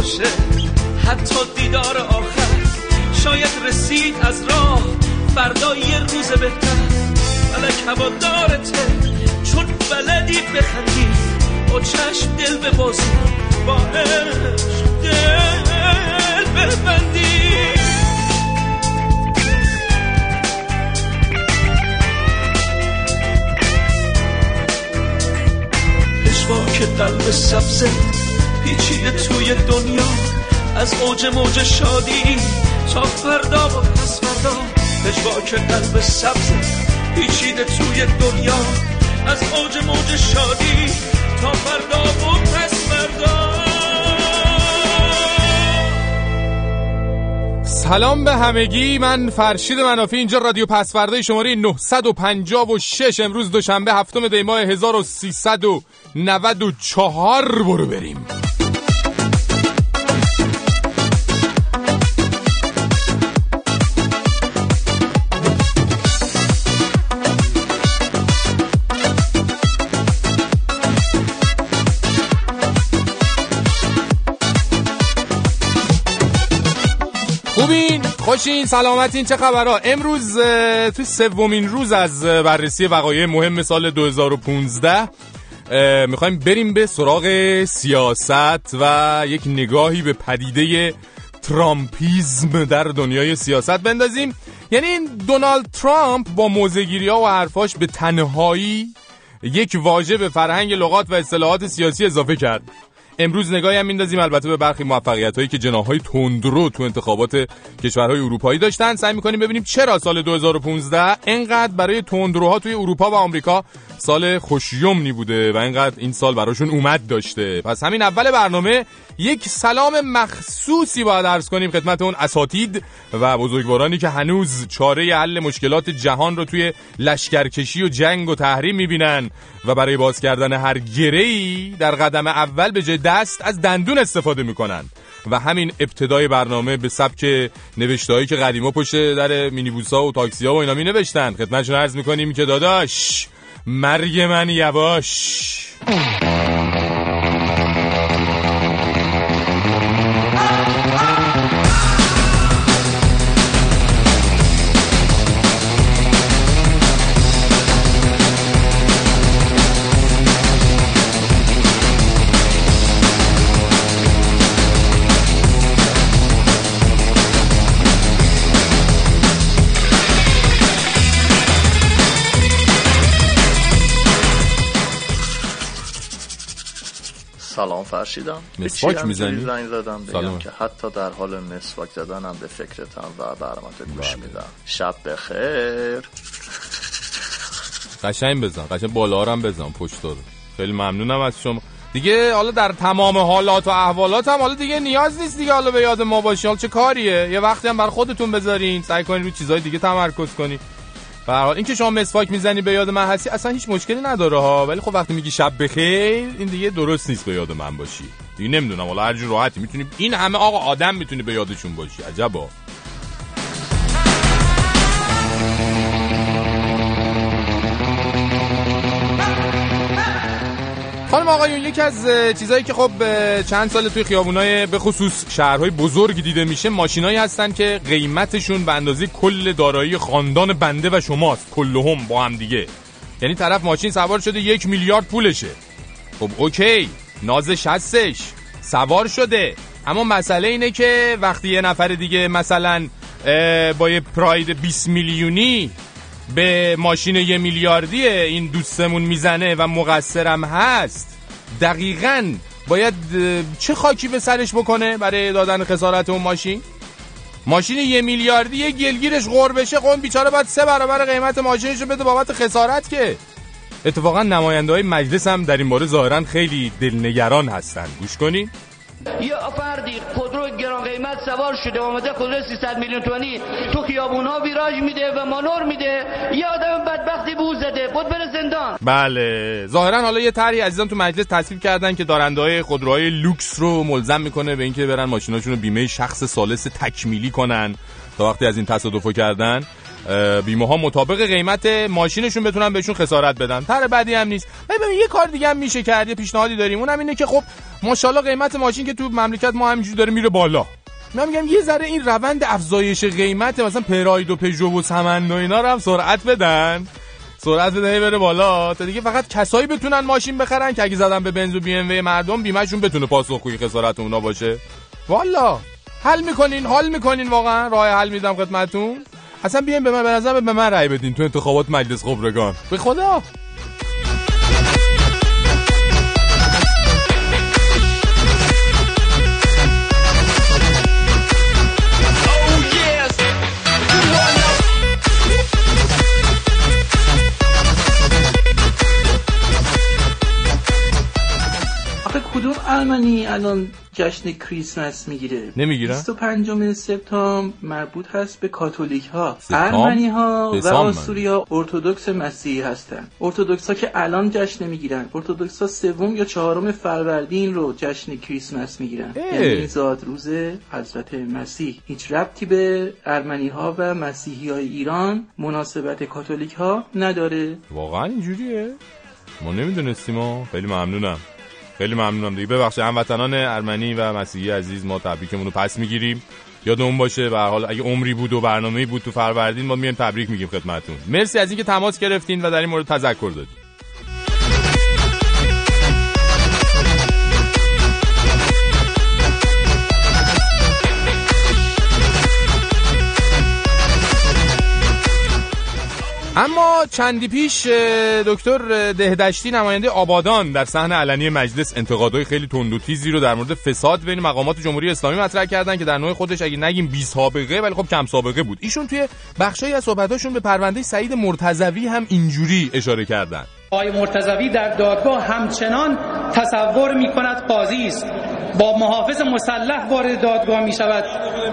باشه. حتی دیدار آخر شاید رسید از راه. فردا یه روز بهتر. فلک هوا دارته. چون بلدی بخندی. با چشم دل به بازی با عشق دل ببندی. که قلب سبزه پیچیده توی دنیا. از اوج موج شادی تا فردا و پس فردا. که قلب سبزه پیچیده توی دنیا. از اوج موج شادی تا فردا و پس فردا. سلام به همگی من فرشید منافی اینجا رادیو پسورده شماره 956 امروز دوشنبه هفتم دی ماه 1394 برو بریم. خوبین؟ خوشین؟ سلامتین؟ چه خبرها؟ امروز تو سومین روز از بررسی وقایع مهم سال 2015 می‌خوایم بریم به سراغ سیاست و یک نگاهی به پدیده ترامپیزم در دنیای سیاست بندازیم. یعنی این دونالد ترامپ با موزگیری ها و حرفاش به تنهایی یک واژه به فرهنگ لغات و اصطلاحات سیاسی اضافه کرد. امروز نگاهی هم میندازیم. البته به برخی موفقیت هایی که جناهای تندرو تو انتخابات کشورهای اروپایی داشتن سعی می‌کنیم ببینیم چرا سال 2015 انقدر برای تندروها توی اروپا و آمریکا سال خوشیومنی بوده و اینقدر این سال براشون اومد داشته. پس همین اول برنامه یک سلام مخصوصی باید عرض کنیم خدمت اون اساتید و بزرگوارانی که هنوز چاره حل مشکلات جهان رو توی لشکرکشی و جنگ و تحریم می‌بینن و برای باز کردن هر گرهی در قدم اول به جای دست از دندون استفاده می‌کنن. و همین ابتدای برنامه به سبک نوشتهایی که قدیما پشت در مینیبوسا و تاکسی ها و اینا می نوشتن خدمتشون عرض می‌کنیم که داداش مرگ من یواش. فرشیدم. مسواک می‌زنی؟ زنگ زدم بگم که حتی در حال مسواک زدنم به فکرتم و برامت گوش بله. میدم. شب بخیر. قشنگ بزن. قشنگ بالا هم بزن پشت رو. خیلی ممنونم از شما. دیگه حالا در تمام حالات و احوالات هم حالا دیگه نیاز نیست دیگه حالا به یاد ما باشی حالا چه کاریه؟ یه وقتی هم بر خودتون بذارین. سعی کنین روی چیزای دیگه تمرکز کنین. به اینکه شما مسواک می‌زنی به یاد من هستی اصلا هیچ مشکلی نداره ها. ولی خب وقتی میگی شب بخیر این دیگه درست نیست به یاد من باشی. دیگه نمی‌دونم حالا هر جور راحتی می‌تونی این همه آقا آدم می‌تونی به یادشون باشی. عجبا. آقایون یکی از چیزهایی که خب چند سال توی خیابونای به خصوص شهرهای بزرگ دیده میشه ماشینایی هستن که قیمتشون به اندازه کل دارایی خاندان بنده و شماست. کلهم با هم دیگه. یعنی طرف ماشین سوار شده یک میلیارد پولشه. خب اوکی. نازش هستش سوار شده. اما مسئله اینه که وقتی یه نفر دیگه مثلا با یه پراید 20 میلیونی به ماشین یه میلیاردی این دوستمون می‌زنه و مقصرم هست. دقیقا باید چه خاکی به سرش بکنه برای دادن خسارت اون ماشین؟ ماشین یه میلیاردی یه گلگیرش غور بشه قوم بیچاره باید سه برابر قیمت ماشینش رو بده بابت خسارت که. اتفاقا نماینده های مجلس هم در این باره ظاهرا خیلی دلنگران هستن. گوش کنین. یه فردی خودرو گران قیمت سوار شده آمده خودرو 300 میلیون تومانی تو خیابون ها ویراج میده و مانور میده. یه آدم بدبختی بو زده. بود بره زندان. بله. ظاهرا حالا یه طرحی عزیزان تو مجلس تصویب کردن که دارنده های خودروهای لوکس رو ملزم می‌کنه به اینکه برن ماشیناشون بیمه شخص سالس تکمیلی کنن. تا وقتی از این تصادفو کردن بیمه ها مطابق قیمت ماشینشون بتونن بهشون خسارت بدن. تر بعدی هم نیست. ببین یه کار دیگه هم میشه کرد یه پیشنهادی داریم. اونم اینه که خب ماشاءالله قیمت ماشین که تو مملکت ما همینجوری داره میره بالا. من میگم یه ذره این روند افزایش قیمت مثلا پراید و پژو و سمن و اینا رو هم سرعت بدن. سرعت بده بره بالا. تا دیگه فقط کسایی بتونن ماشین بخرن که اگه زدن به بنز و بی ام مردم بیمهشون بتونه پاسخگوی خسارت اونا باشه. والا حل می‌کنین حال می‌کنین واقعا. راه حل میدم خدمتتون. اصلا بیاین به من به نظر به من رأی بدین تو انتخابات مجلس خبرگان. به خدا. کدوم المانی الان جشن کریسمس می‌گیره. نمی‌گیرن؟ 25 سپتامبر مربوط هست به کاتولیک ها ارمنی ها و آسوریا ارتودکس مسیحی هستن. ارتودکس ها که الان جشن نمی‌گیرن ارتودکس ها سوم یا چهارم فروردین رو جشن کریسمس می‌گیرن. یعنی زاد روز حضرت مسیح. هیچ ربطی به ارمنی ها و مسیحی های ایران مناسبت کاتولیک ها نداره. واقعا اینجوریه. ما نمی‌دونستیم خیلی ممنونم. خیلی ممنونم دیگه. ببخشید هموطنان ارمنی و مسیحی عزیز ما تبریکمون رو پس می‌گیریم. یادمون باشه به حال اگه عمری بود و برنامه‌ای بود تو فروردین ما میایم تبریک میگیم خدمتتون. مرسی از اینکه تماس گرفتین و در این مورد تذکر دادین. اما چندی پیش دکتر دهدشتی نماینده آبادان در صحنه علنی مجلس انتقادهای خیلی تند و تیزی رو در مورد فساد بین مقامات جمهوری اسلامی مطرح کردن که در نوع خودش اگه نگیم بی سابقه ولی خب کم سابقه بود. ایشون توی بخشی از صحبتاشون به پرونده سعید مرتضوی هم اینجوری اشاره کردن. آقای مرتضوی در دادگاه همچنان تصور می کند قاضی است. با محافظ مسلح وارد دادگاه می شود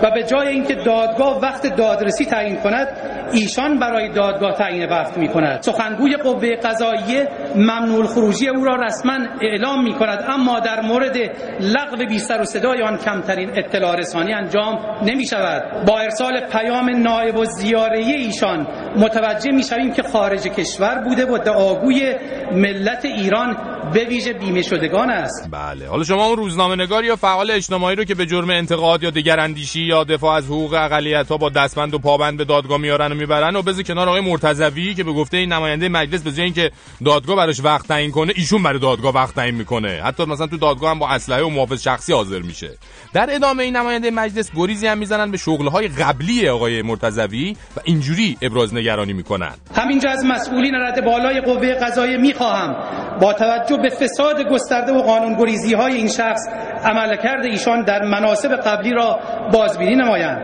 و به جای اینکه دادگاه وقت دادرسی تعیین کند ایشان برای دادگاه تعیین وقت می کند سخنگوی قوه قضاییه ممنوع خروجی او را رسما اعلام می کند اما در مورد لغو بی سر و صدای آن کمترین اطلاع رسانی انجام نمی شود با ارسال پیام نایب و زیاره ایشان متوجه می شویم که خارج کشور بوده و دعاگوی ملت ایران به ویژه بیمه شدگان است. بله. حالا شما اون روزنامه نگار یا فعال اجتماعی رو که به جرم انتقاد یا دگراندیشی یا دفاع از حقوق اقلیت ها با دستبند و پابند به دادگاه میارن و می‌برن و بذار کنار آقای مرتضوی که به گفته این نماینده مجلس به اینکه دادگاه براش وقت تعیین کنه ایشون برای دادگاه وقت تعیین می‌کنه. حتی مثلا تو دادگاه هم با اسلحه و محافظ شخصی حاضر میشه. در ادامه این نماینده مجلس گریزی هم می‌زنن به شغل های قبلی آقای مرتضوی و اینجوری ابراز نگرانی می‌کنن. همینجا از مسئولین رد بالای قوه قضاییه می‌خواهم. با توجه به فساد گسترده و قانونگریزی های این شخص عملکرد ایشان در مناسب قبلی را بازبینی نمایند.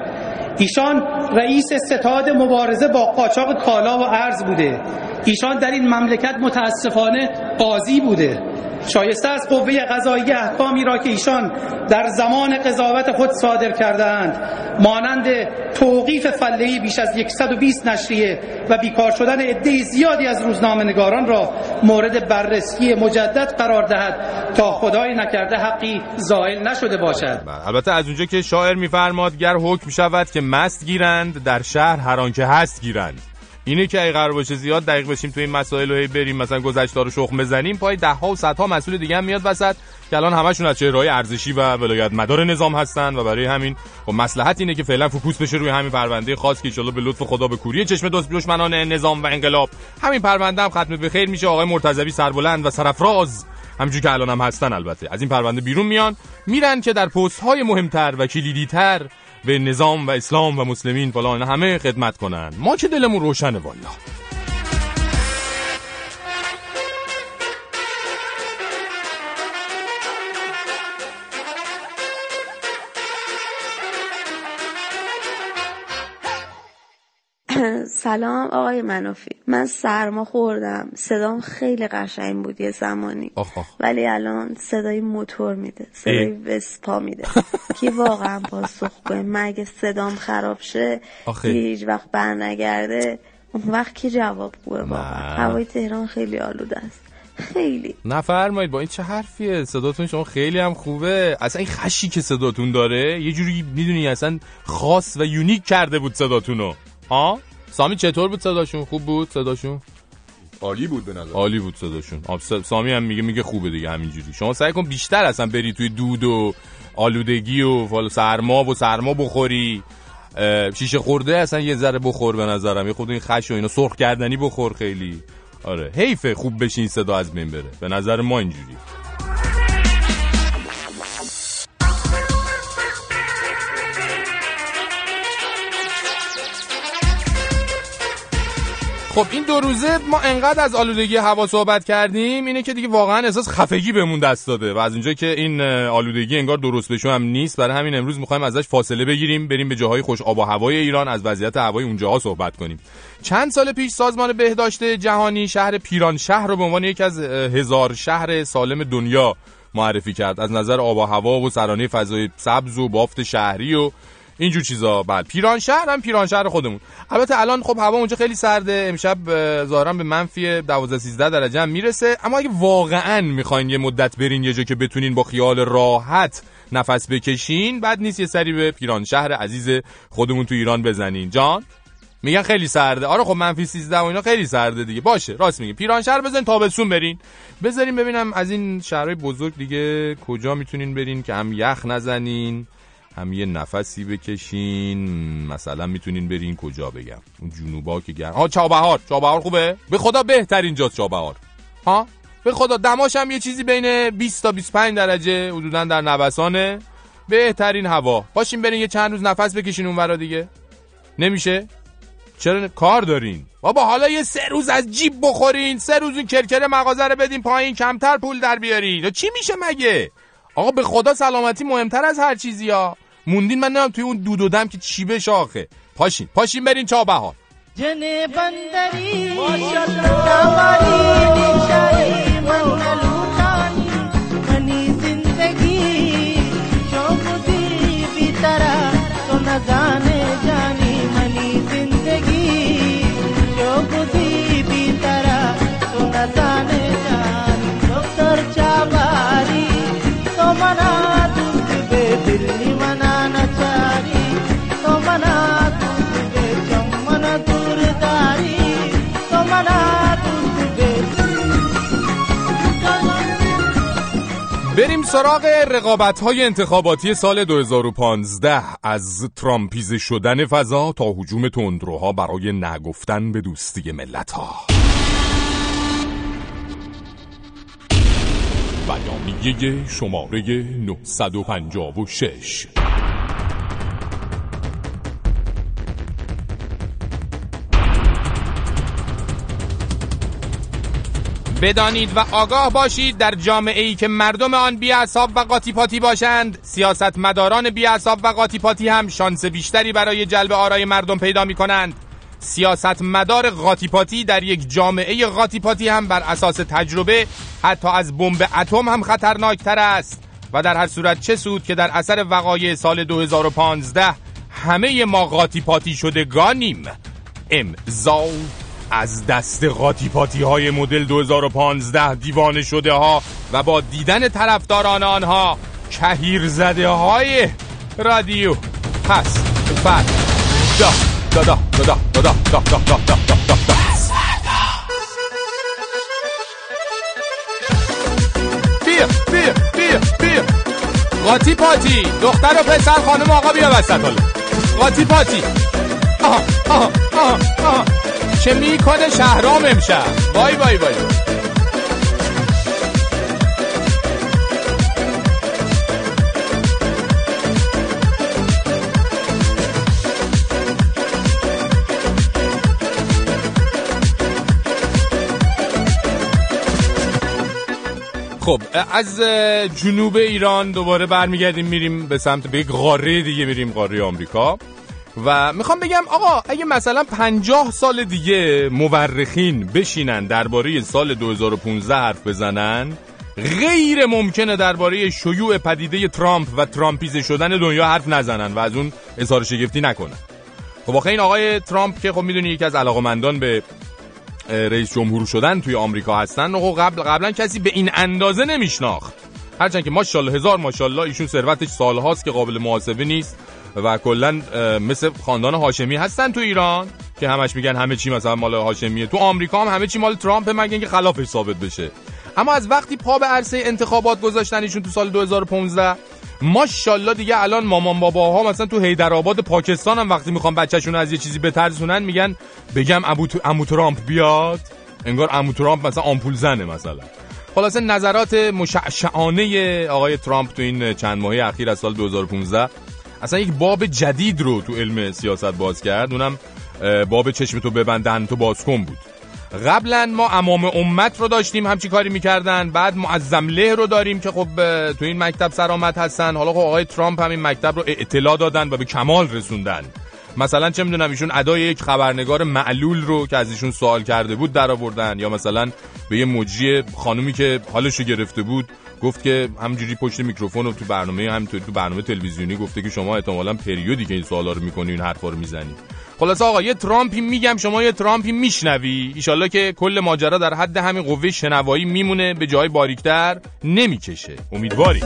ایشان رئیس ستاد مبارزه با قاچاق کالا و ارز بوده. ایشان در این مملکت متاسفانه قاضی بوده. شایسته از قوه قضایی احکامی را که ایشان در زمان قضاوت خود صادر کردهاند. مانند توقیف فلهی بیش از 120 نشریه و بیکار شدن عده زیادی از روزنامه نگاران را مورد بررسی مجدد قرار دهد تا خدای نکرده حقی زائل نشده باشد. بله، البته از اونجا که شاعر میفرماد گر حکم شود که مست گیرند در شهر هر آنکه هست گیرند. اینه که اگه قرار باشه زیاد دقیق بشیم تو این مسائل رو بریم مثلا گذشته رو شخم بزنیم پای ده ها و صدها مسئول دیگه هم میاد وسط که الان همشون از چهرهای ارزشی و ولایت مدار نظام هستن و برای همین خب مصلحت اینه که فعلا focus بشه روی همین پرونده خاص که ان به لطف خدا به کوری چشم دوست دشمنان نظام و انقلاب. همین پرونده هم ختم به خیر میشه. آقای مرتضوی سربلند و سرفراز همونجوری که الان هم هستن البته. از این پرونده بیرون میان. میرن که در پست های مهمتر و کلیدیتر به نظام و اسلام و مسلمین فلان همه خدمت کنن. ما که دلمون روشنه والا سلام آقای منافی من سرما خوردم. صدام خیلی قشنگ بود یه زمانی. ولی الان صدای موتور میده. صدای وسپا میده. کی واقعا پاسخ کنه مگه صدام خراب شه هیچ وقت برنگرده. اون وقت کی جواب گوه واقعا؟ هوای تهران خیلی آلوده است. خیلی. نفرمایید با این چه حرفیه؟ صداتون شما خیلی هم خوبه. اصلا این خشی که صداتون داره یه جوری می‌دونی اصلا خاص و یونیک کرده بود صداتونو. ها سامی چطور بود صداشون؟ خوب بود صداشون؟ عالی بود به نظر. عالی بود صداشون. سامی هم میگه میگه خوبه دیگه همینجوری. شما سعی کن بیشتر اصلا بری توی دود و آلودگی و سرما و سرما بخوری. شیشه خورده اصلا یه ذره بخور به نظرم. یه خود این خش و اینا سرخ کردنی بخور خیلی. آره حیفه خوب بشین صدا از بین بره. به نظر ما اینجوری. خب این دو روزه ما انقدر از آلودگی هوا صحبت کردیم اینه که دیگه واقعا احساس خفگی بهمون دست داده و از اونجا که این آلودگی انگار درست بشو هم نیست برای همین امروز می‌خوایم ازش فاصله بگیریم بریم به جاهای خوش آب و هوای ایران از وضعیت هوای اونجاها صحبت کنیم. چند سال پیش سازمان بهداشت جهانی شهر پیران شهر رو به عنوان یکی از هزار شهر سالم دنیا معرفی کرد. از نظر آب و هوا و سرانه فضای سبز و بافت شهری و اینجور چیزا. بعد پیران شهر هم پیران شهر خودمون. البته الان خب هوا اونجا خیلی سرده. امشب ظاهرا به منفی 12 13 درجه هم می‌رسه. اما اگه واقعا می‌خواین یه مدت برین یه جا که بتونین با خیال راحت نفس بکشین بعد نیست یه سری به پیران شهر عزیز خودمون تو ایران بزنین. جان؟ میگن خیلی سرده. آره خب منفی 13 و اینا خیلی سرده دیگه. باشه راست میگه. پیران شهر بزن تابستون برین. بذارین ببینم از این شهرهای بزرگ دیگه کجا می‌تونین برین که هم یخ نزنین. هم یه نفسی بکشین. مثلا می‌تونین برین کجا بگم. اون جنوبا که گرم ها چابهار. چابهار خوبه؟ به خدا بهترین جاست چابهار. ها؟ به خدا دماش هم یه چیزی بین 20 تا 25 درجه حدودا در نوسانه. بهترین هوا. باشین برین یه چند روز نفس بکشین اون دیگه. نمیشه؟ چرا کار دارین؟ بابا حالا یه سه روز از جیب بخورین. سه روز این کرکر مغازه رو بدین پایین کمتر پول در بیارین. چی میشه مگه؟ آقا به خدا سلامتی مهمتر از هر چیزی ها. موندین من نمیم توی اون دود و دم که چی به شاخه پاشین پاشین برین چابهار جن بندری سراغ رقابت های انتخاباتی سال 2015 از ترامپیز شدن فضا تا حجوم تندروها برای نگفتن به دوستی ملت ها بیانیه شماره 956 بدانید و آگاه باشید در جامعه ای که مردم آن بی و قاطی پاتی باشند. سیاست مداران بی و قاطی پاتی هم شانس بیشتری برای جلب آرای مردم پیدا می کنند سیاست مدار قاطی پاتی در یک جامعه قاطی پاتی هم بر اساس تجربه حتی از بمب اتم هم خطرناکتر است. و در هر صورت چه سود که در اثر وقایع سال 2015 همه ما قاطی پاتی شده گانیم. امضا از دست قاطی پاتی های مدل 2015 دیوانه شده ها و با دیدن طرفداران آنها کهیر زده های رادیو پس بعد دا دا دا دا دا دا دا دا دا دا دا دا دا بیا قاطی پاتی دختر و پسر خانم آقا بیا وسط حالا قاطی پاتی آها آها آها آها چه می‌کنه شهرام امشب. وای وای وای. خب از جنوب ایران دوباره برمیگردیم میریم به سمت به یک قاره دیگه میریم قاره آمریکا. و می‌خوام بگم آقا اگه مثلا 50 سال دیگه مورخین بشینن درباره سال 2015 حرف بزنن غیر ممکنه درباره شیوع پدیده ترامپ و ترامپیزه شدن دنیا حرف نزنن و از اون اظهار شگفتی نکنن. خب آخه این آقای ترامپ که خب می‌دونی یکی از علاقمندان به رئیس جمهور شدن توی آمریکا هستن خب قبل قبلا کسی به این اندازه نمیشناخت. هرچند که ماشاءالله هزار ماشاءالله ایشون ثروتش سالهاست که قابل محاسبه نیست. و کلا مثل خاندان هاشمی هستن تو ایران که همش میگن همه چی مثلا مال هاشمیه. تو آمریکا هم همه چی مال ترامپ مگه اینکه خلافش ثابت بشه. اما از وقتی پا به عرصه انتخابات گذاشتن ایشون تو سال 2015 ماشاءالله دیگه الان مامان باباها مثلا تو حیدرآباد پاکستان هم وقتی می‌خوان بچه‌شون از یه چیزی بترسونن میگن بگم ابو ترامپ بیاد. انگار امو ترامپ مثلا آمپول زنه مثلا. خلاصه نظرات مشعشعانه آقای ترامپ تو این چند ماهی اخیر از سال 2015 اصلا یک باب جدید رو تو علم سیاست باز کرد. اونم باب چشم تو ببندن تو باز کن بود. قبلا ما امام امت رو داشتیم همچی کاری می‌کردن. بعد معظم له رو داریم که خب تو این مکتب سرامت هستن حالا خب آقای ترامپ هم این مکتب رو اطلاع دادن و به کمال رسوندن. مثلا چه می‌دونم ایشون ادای یک خبرنگار معلول رو که از ایشون سوال کرده بود در آوردن. یا مثلا به یه مجری خانومی که حالش رو گرفته بود گفت که همجوری پشت میکروفون و تو برنامه هم تو برنامه تلویزیونی گفته که شما احتمالاً پریودی که این سوالا رو می‌کنی این حرفا رو می‌زنی. خلاص آقا یه ترامپی میگم شما یه ترامپی میشنوی. ایشالله که کل ماجرا در حد همین قوه شنوایی میمونه به جای باریکتر نمی‌کشه. امیدواریم.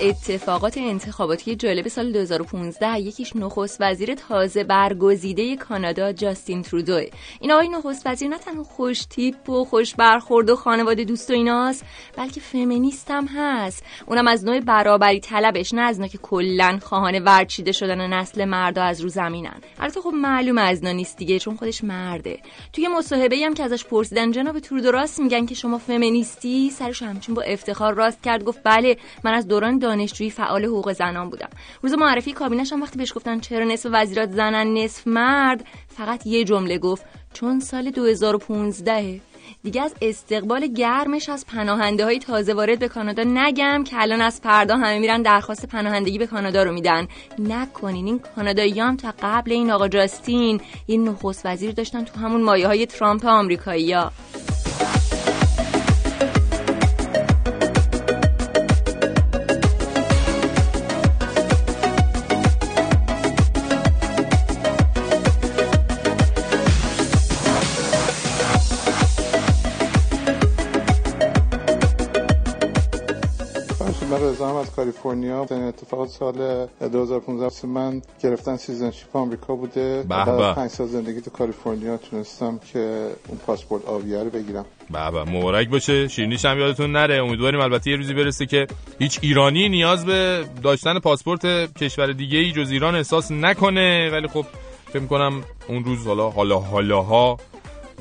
اتفاقات انتخاباتی جالب سال 2015 یکیش نخست وزیر تازه برگزیده کانادا جاستین ترودو. این آقای نخست وزیر نه تنها خوش تیپ و خوش برخورد و خانواده دوست و ایناست بلکه فمینیست هم هست. اونم از نوع برابری طلبش نه از که کلا خواهان ورچیده شدن نسل مردا از رو زمینن. البته خب معلوم از نیست دیگه چون خودش مرده. توی مصاحبه هم که ازش پرسیدن جناب ترودو راست میگن که شما فمینیستی؟ سرش همچین با افتخار راست کرد گفت بله من از دوران دانشجویی فعال حقوق زنان بودم. روز معرفی کابینش هم وقتی بهش گفتن چرا نصف وزیرات زنن نصف مرد فقط یه جمله گفت چون سال 2015 دیگه از استقبال گرمش از پناهنده های تازه وارد به کانادا نگم که الان از فردا همه میرن درخواست پناهندگی به کانادا رو میدن. نکنین این کانادایی هم تا قبل این آقا جاستین یه نخست وزیر داشتن تو همون مایه های ترامپ آمریکایی ها کالیفرنیا این اتفاقات سال 2015 من گرفتن citizenship آمریکا بوده بعد پنج سال زندگی تو کالیفرنیا تونستم که اون پاسپورت آبیه رو بگیرم. بابا مبارک باشه. شیرینیش هم یادتون نره. امیدواریم البته یه روزی برسه که هیچ ایرانی نیاز به داشتن پاسپورت کشور دیگه ای جز ایران احساس نکنه. ولی خب فکر کنم اون روز حالا حالا حالاها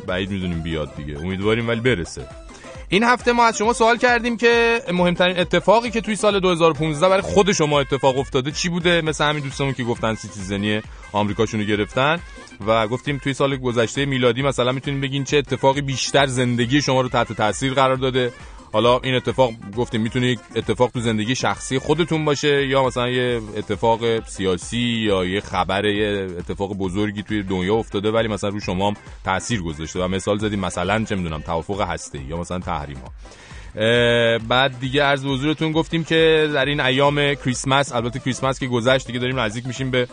بعید می‌دونیم بیاد دیگه. امیدواریم ولی برسه. این هفته ما از شما سوال کردیم که مهمترین اتفاقی که توی سال 2015 برای خود شما اتفاق افتاده چی بوده؟ مثل همین دوستمون که گفتن سیتیزنی آمریکاشونو گرفتن و گفتیم توی سال گذشته میلادی مثلا می‌تونیم بگین چه اتفاقی بیشتر زندگی شما رو تحت تاثیر قرار داده. حالا این اتفاق گفتیم می‌تونه یک اتفاق تو زندگی شخصی خودتون باشه یا مثلا یه اتفاق سیاسی یا یه خبر یه اتفاق بزرگی توی دنیا افتاده ولی مثلا رو شما هم تاثیر گذاشته و مثال زدیم مثلا چه می‌دونم توافق هسته یا مثلا تحریم ها بعد دیگه از حضورتون گفتیم که در این ایام کریسمس البته کریسمس که گذشت دیگه داریم نزدیک میشیم به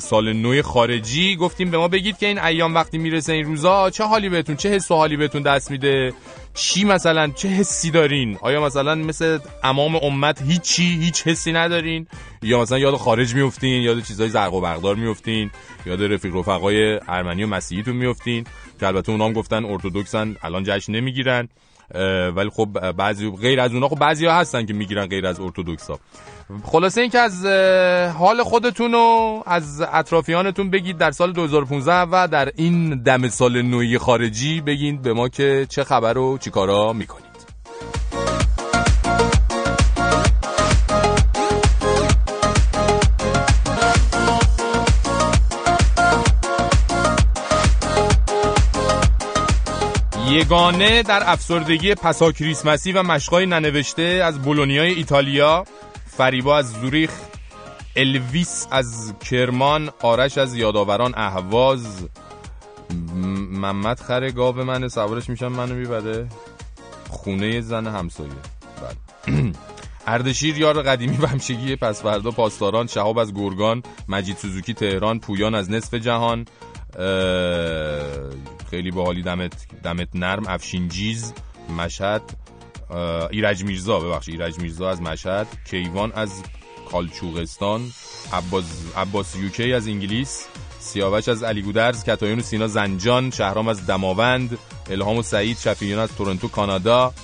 سال نو خارجی. گفتیم به ما بگید که این ایام وقتی می‌رسه این روزا چه حالی بهتون چه حس و حالی بهتون دست میده؟ چی مثلا چه حسی دارین؟ آیا مثلا مثل امام امت هیچی هیچ حسی ندارین؟ یا مثلا یاد خارج میفتین یاد چیزای زرق و بغدار میفتین یاد رفیق رفقای ارمنی و مسیحیتون میفتین؟ که البته اونام گفتن ارتودکسن الان جشن نمی‌گیرن. ولی خب بعضی غیر از اونها خب بعضی ها هستن که می‌گیرن غیر از ارتودکس ها. خلاصه اینکه از حال خودتون و از اطرافیانتون بگید در سال 2015 و در این دم سال نوی خارجی بگید به ما که چه خبر و چیکارا می‌کنید. یگانه در افسردگی پسا کریسمسی و مشقای ننوشته از بولونیای ایتالیا. فریبا از زوریخ الویس از کرمان آرش از یادآوران اهواز. محمد خر گاو منه سوارش میشم منو می‌بره. خونه زن همسایه. بله. اردشیر یار قدیمی بمشگی پس فردا پاسداران شهاب از گرگان مجید سوزوکی تهران پویان از نصف جهان. خیلی باحالی دمت دمت نرم. افشین جیز مشهد ایرج میرزا ببخشید ایرج میرزا از مشهد. کیوان از کالچوغستان. عباس, عباس یوکی از انگلیس. سیاوش از علی گودرز. کتایون و سینا زنجان. شهرام از دماوند. الهام و سعید شفیعیان از تورنتو کانادا.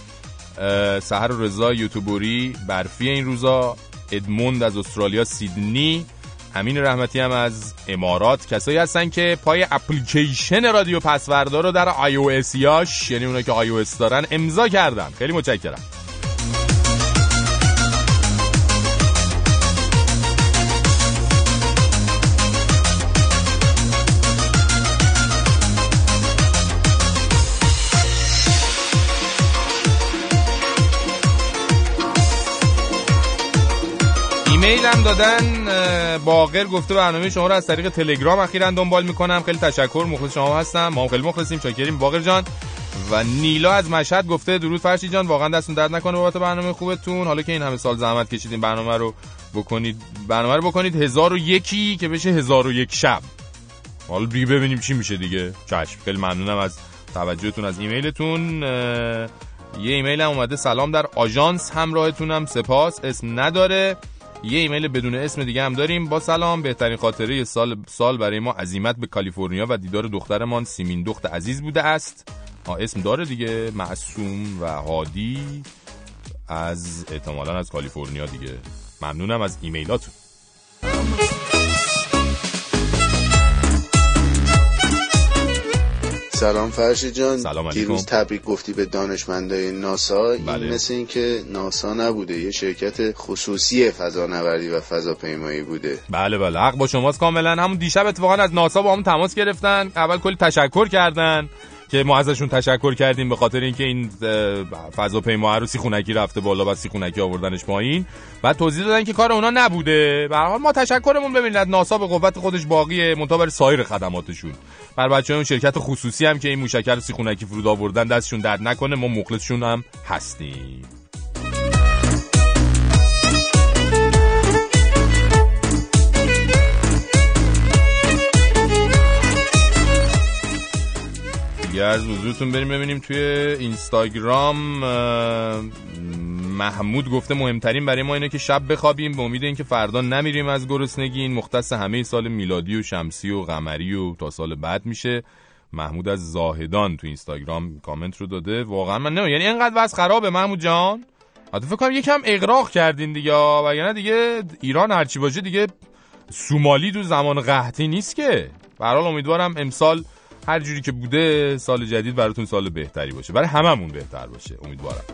سهر رضا یوتیوبوری برفی این روزا. ادموند از استرالیا سیدنی. امین رحمتی هم از امارات. کسایی هستن که پای اپلیکیشن رادیو پسوردا رو در آی او یعنی اونایی که آی دارن امضا کردن. خیلی متشکرم. ایمیل هم دادن باقر گفته برنامه شما رو از طریق تلگرام اخیرا دنبال می‌کنم. خیلی تشکر مخلص شما هستم. ما خیلی مخلصیم. چاکریم. باقر جان. و نیلا از مشهد گفته درود فرشی جان. واقعا دستون درد نکنه بابت برنامه خوبتون. حالا که این همه سال زحمت کشیدین برنامه رو بکنید برنامه رو بکنید هزار و یکی که بشه هزار و یک شب. حالا دیگه ببینیم چی میشه دیگه. چشم. خیلی ممنونم از توجهتون از ایمیلتون. یه ایمیل هم اومده. سلام در آژانس همراهتونم. سپاس. اسم نداره. یه ایمیل بدون اسم دیگه هم داریم. با سلام. بهترین خاطره سال سال برای ما عزیمت به کالیفرنیا و دیدار دخترمان سیمین دخت عزیز بوده است. اسم داره دیگه. معصوم و هادی از احتمالا از کالیفرنیا دیگه. ممنونم از ایمیلاتون. سلام فرشی جان. سلام دیروز تبریک گفتی به دانشمندای ناسا. این بله. مثل اینکه ناسا نبوده یه شرکت خصوصی فضانوردی و فضاپیمایی بوده. بله بله. حق با شماست کاملا. همون دیشب اتفاقا از ناسا با هم تماس گرفتن. اول کلی تشکر کردن. که ما ازشون تشکر کردیم به خاطر اینکه این فضاپیما رو سیخونکی رفته بالا و سیخونکی آوردنش پایین بعد توضیح دادن که کار اونا نبوده. به حال ما تشکرمون ببینید. ناسا به قوت خودش باقیه. منتها سایر خدماتشون. بر بچه اون شرکت خصوصی هم که این موشکر سیخونکی فرود آوردن دستشون درد نکنه. ما مخلصشون هم هستیم. دیگه از حضورتون بریم ببینیم توی اینستاگرام محمود گفته مهمترین برای ما اینه که شب بخوابیم به امید اینکه فردا نمیریم از گرسنگی. این مختص همه سال میلادی و شمسی و قمری و تا سال بعد میشه. محمود از زاهدان تو اینستاگرام کامنت رو داده. واقعا من نه یعنی اینقدر وضع خرابه محمود جان. حتی فکر کنم یکم اغراق کردین دیگه و یعنی دیگه ایران هرچی باشه دیگه سومالی تو زمان قحطی نیست که. به امیدوارم امسال هر جوری که بوده سال جدید براتون سال بهتری باشه. برای هممون بهتر باشه. امیدوارم.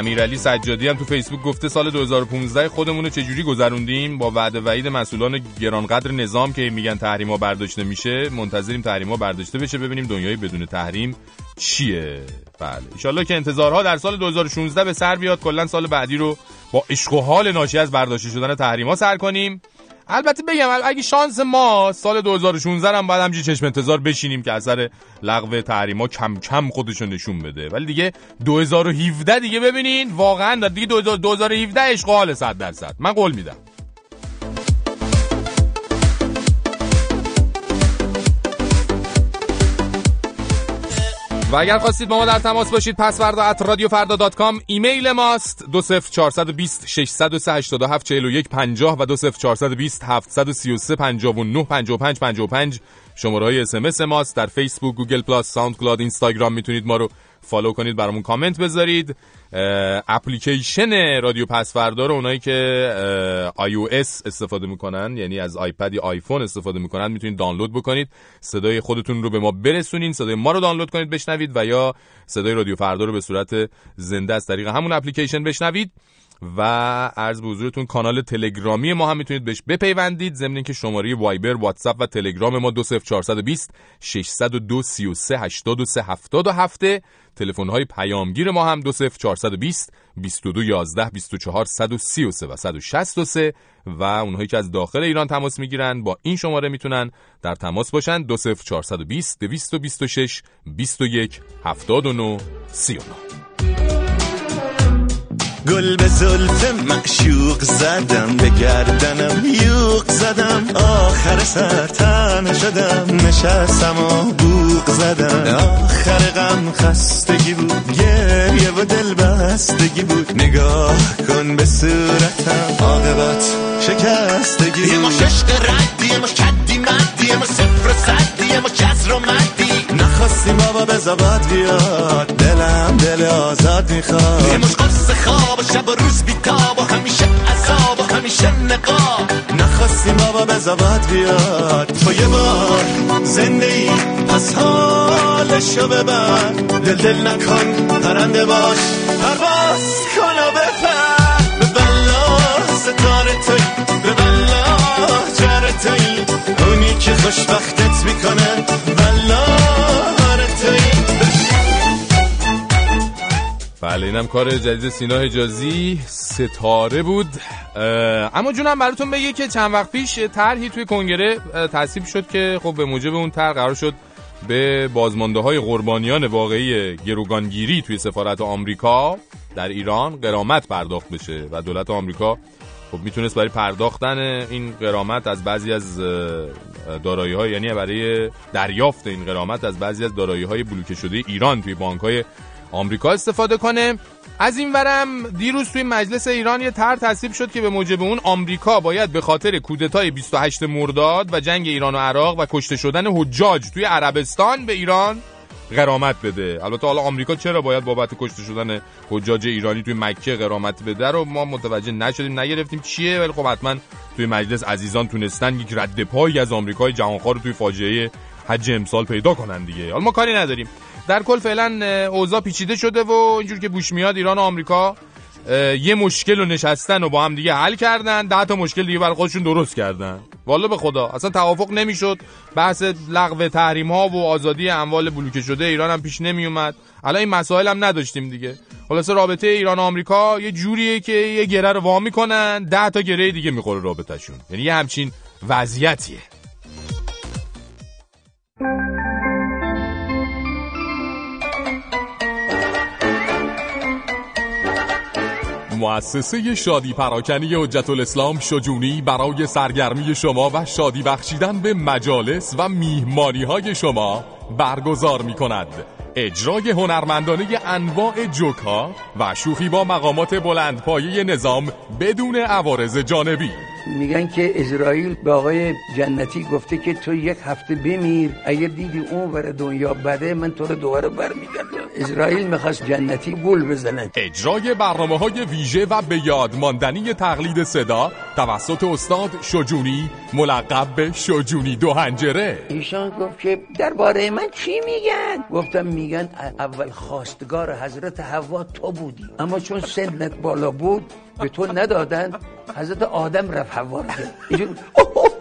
امیرعلی سجادی هم تو فیسبوک گفته سال 2015 خودمون رو چجوری گذروندیم؟ با وعده وعید مسئولان گرانقدر نظام که میگن تحریما برداشته میشه منتظریم تحریما برداشته بشه ببینیم دنیای بدون تحریم چیه؟ بله. ان که انتظارها در سال 2016 به سر بیاد. کلا سال بعدی رو با عشق و حال ناشی از برداشته شدن تحریما سر کنیم. البته بگم اگه شانس ما سال 2016 هم باید همچین چشم انتظار بشینیم که اثر لغو تحریما کم کم خودشو نشون بده. ولی دیگه 2017 دیگه ببینین واقعا دیگه 2017 عشق و حال 100 درصد. من قول میدم. و اگر خواستید با ما در تماس باشید پس‌فردا at رادیو فردا dot com ایمیل ماست 20420 603 87 41 50 و 20420 733 59 55 55 شماره های SMS ماست در فیسبوک Google Plus SoundCloud اینستاگرام می‌تونید ما رو follow کنید برامون کامنت بذارید. اپلیکیشن رادیو پس‌فردا رو اونایی که iOS استفاده می‌کنن یعنی از آیپد یا آیفون استفاده می‌کنن می‌تونید دانلود بکنید. صدای خودتون رو به ما برسونین صدای ما رو دانلود کنید بشنوید و یا صدای رادیو فردا رو به صورت زنده از طریق همون اپلیکیشن بشنوید. و عرض به حضورتون کانال تلگرامی ما هم می‌تونید بهش بپیوندید. ضمن اینکه شماره وایبر واتساپ و تلگرام ما 20420 602 33 83 77 تلفن های پیامگیر ما هم 20420 22 11 24 133 و 163 و اونهایی که از داخل ایران تماس می‌گیرن با این شماره می‌تونن در تماس باشن. 20420 226 21 79 39 گل به زلف معشوق زدم به گردنم یوق زدم. آخر سر تن شدم نشستم و بوق زدم. آخر غم خستگی بود گریه و دل بستگی بود. نگاه کن به صورتم عاقبت شکستگی یه ما ششق ردی ما کدی مدی ما صفر صدی ما جزر و مدی نخواستیم بابا بزابات بیاد؟ دلم دل آزاد می‌خواد. یه مش قرص خواب و شب و روز بیتاب و همیشه عذاب و همیشه نقاب. نخواستیم بابا بزابات بیاد؟ تو یه بار زنده ای پس حالشو ببر. دل دل نکن پرنده باش پرواز کن و بپر. به بلا ستاره توی به بلا جر توی. اونی که خوشبختت می‌کنه بله اینم کار جدید سینا حجازی. ستاره بود. اما جونم براتون بگه که چند وقت پیش طرحی توی کنگره تصویب شد که خب به موجب اون طرح قرار شد به بازمانده های قربانیان واقعی گروگانگیری توی سفارت آمریکا در ایران قرامت پرداخت بشه و دولت آمریکا خب می‌تونست برای پرداختن این قرامت از بعضی از دارایی های یعنی برای دریافت این قرامت از بعضی از دارایی های بلوکه شده ایران توی بانک های آمریکا استفاده کنه. از این ورم دیروز توی مجلس ایران یه طرح تصویب شد که به موجب اون آمریکا باید به خاطر کودتای 28 مرداد و جنگ ایران و عراق و کشته شدن حجاج توی عربستان به ایران غرامت بده. البته حالا آمریکا چرا باید بابت کشته شدن حجاج ایرانی توی مکه غرامت بده رو ما متوجه نشدیم نگرفتیم چیه ولی خب حتما توی مجلس عزیزان تونستن یک رد پایی از آمریکای جهانخوار توی فاجعه حج امسال پیدا کنن دیگه. حالا ما کاری نداریم. در کل فعلا اوضاع پیچیده شده و اینجور که بوش میاد ایران و آمریکا یه مشکل رو نشستن و با هم دیگه حل کردن. ده تا مشکل دیگه برای خودشون درست کردن. والا به خدا. اصلا توافق نمی‌شد. بحث لغو تحریم ها و آزادی اموال بلوکه شده ایران هم پیش نمی اومد الان این مسائل هم نداشتیم دیگه. خلاصه رابطه ایران و آمریکا یه جوریه که یه گره رو وا می‌کنن. ده تا گره دیگه می‌خوره رابطهشون. یعنی یه همچین وضعیتیه. مؤسسه شادی پراکنی حجت الاسلام شجونی برای سرگرمی شما و شادی بخشیدن به مجالس و میهمانی های شما برگزار می کند اجرای هنرمندانه انواع جوکا و شوخی با مقامات بلندپایه نظام بدون عوارض جانبی. میگن که اسرائیل به آقای جنتی گفته که تو یک هفته بمیر اگر دیدی اون ور دنیا بده من تو رو دوباره برمیگردم اسرائیل می‌خواست جنتی گل بزنه. اجرای برنامه های ویژه و به یاد ماندنی تقلید صدا توسط استاد شجونی ملقب به شجونی دو هنجره. ایشان گفت که درباره من چی میگن؟ گفتم میگن اول خواستگار حضرت حوا تو بودی. اما چون سنت بالا بود به تو ندادن حضرت آدم رفت حوا رو